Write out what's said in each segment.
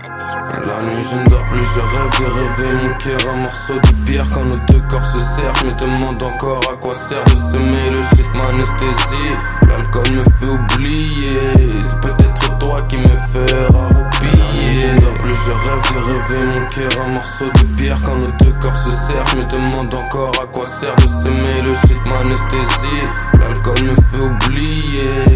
La nuit je ne dors plus, je rêve de rêver. Mon cœur un morceau de pierre quand nos deux corps se serrent. Je me demande encore à quoi sert de semer le shit m'anesthésie L'alcool me fait oublier. C'est peut-être toi qui me fera roupiller Je ne dors plus, je rêve de rêver. Mon cœur un morceau de pierre quand nos deux corps se serrent. Je me demande encore à quoi sert de semer le shit m'anesthésie L'alcool me fait oublier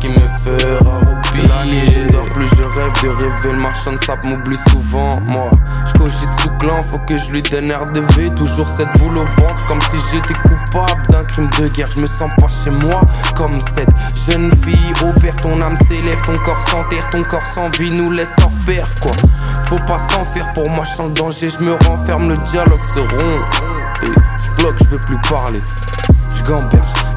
Qui me fera roupiller La nuit je dors plus, je rêve de rêver. Le marchand de sable m'oublie souvent. Moi, je cogite sous clan, faut que je lui donne RDV Toujours cette boule au ventre comme si j'étais coupable d'un crime de guerre. Je me sens pas chez moi comme cette jeune fille. Au père ton âme s'élève, ton corps s'enterre Ton corps sans vie nous laisse hors pair quoi. Faut pas s'en faire pour moi, je sens le danger. Je me renferme, le dialogue se rompt. Et je bloque, je veux plus parler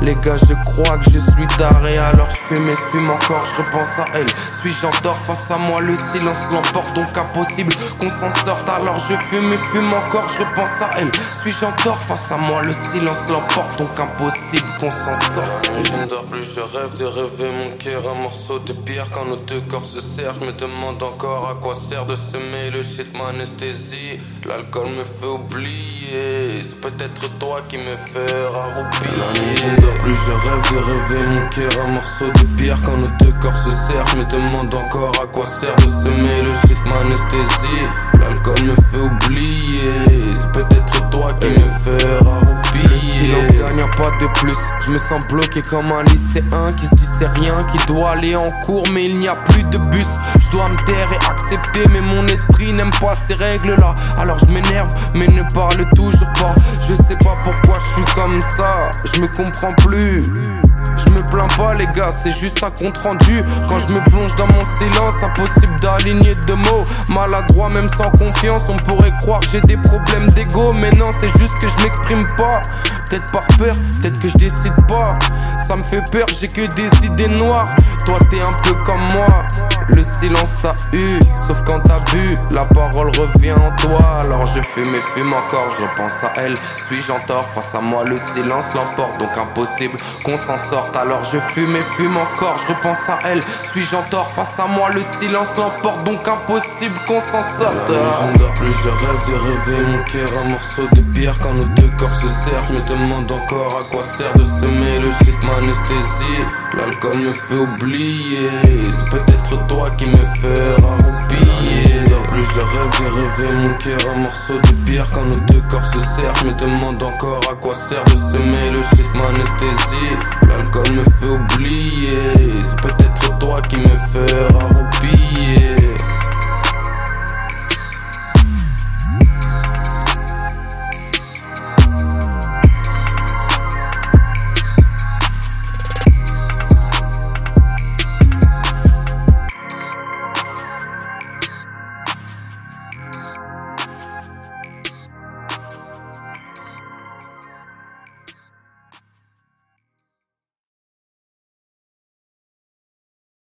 Les gars, je crois que je suis d'arrêt, alors je fume et fume encore, je repense à elle. Suis-je endors face à moi, le silence l'emporte, donc impossible qu'on s'en sorte. Alors je fume et fume encore, je repense à elle. Suis-je endors face à moi, le silence l'emporte, donc impossible qu'on s'en sorte. Je ne dors plus, je rêve de rêver mon cœur, un morceau de pierre quand nos deux corps se serrent. Je me demande encore à quoi sert de semer le shit m'anesthésie. L'alcool me fait oublier, c'est peut-être toi qui me fera roupir. La nuit je ne dors plus, je rêve de rêver. Mon cœur un morceau de pierre quand nos deux corps se serrent Je me demande encore à quoi sert de semer le shit m'anesthésie L'alcool me fait oublier. C'est peut-être toi qui me fera roupiller Pas de plus. Je me sens bloqué comme un lycéen Qui se dit c'est rien, qui doit aller en cours Mais il n'y a plus de bus. Je dois me taire et accepter Mais mon esprit n'aime pas ces règles là Alors je m'énerve mais ne parle toujours pas. Je sais pas pourquoi je suis comme ça. Je me comprends plus. Je me plains pas les gars, c'est juste un compte rendu Quand je me plonge dans mon silence, impossible d'aligner deux mots. Maladroit même sans confiance, on pourrait croire que j'ai des problèmes d'ego. Mais non, c'est juste que je m'exprime pas. Peut-être par peur, peut-être que je décide pas. Ça me fait peur, j'ai que des idées noires Toi t'es un peu comme moi le silence t'a eu, sauf quand t'as bu, la parole revient en toi. Alors je fume et fume encore, je repense à elle. Suis-je en tort face à moi, le silence l'emporte, donc impossible qu'on s'en sorte. Alors je fume et fume encore, je repense à elle. Suis-je en tort face à moi, le silence l'emporte, donc impossible qu'on s'en sorte. je dors plus, je rêve de rêver mon cœur, un morceau de pierre quand nos deux corps se serrent. Je me demande encore à quoi sert de semer le shit m'anesthésie. L'alcool me fait oublier, c'est peut-être toi qui me fera ne dors plus, je rêve de rêver mon cœur, un morceau de pierre quand nos deux corps se serrent. Je me demande encore à quoi sert de semer le shit m'anesthésie. L'alcool me fait oublier, c'est peut-être toi qui me fera roupiller.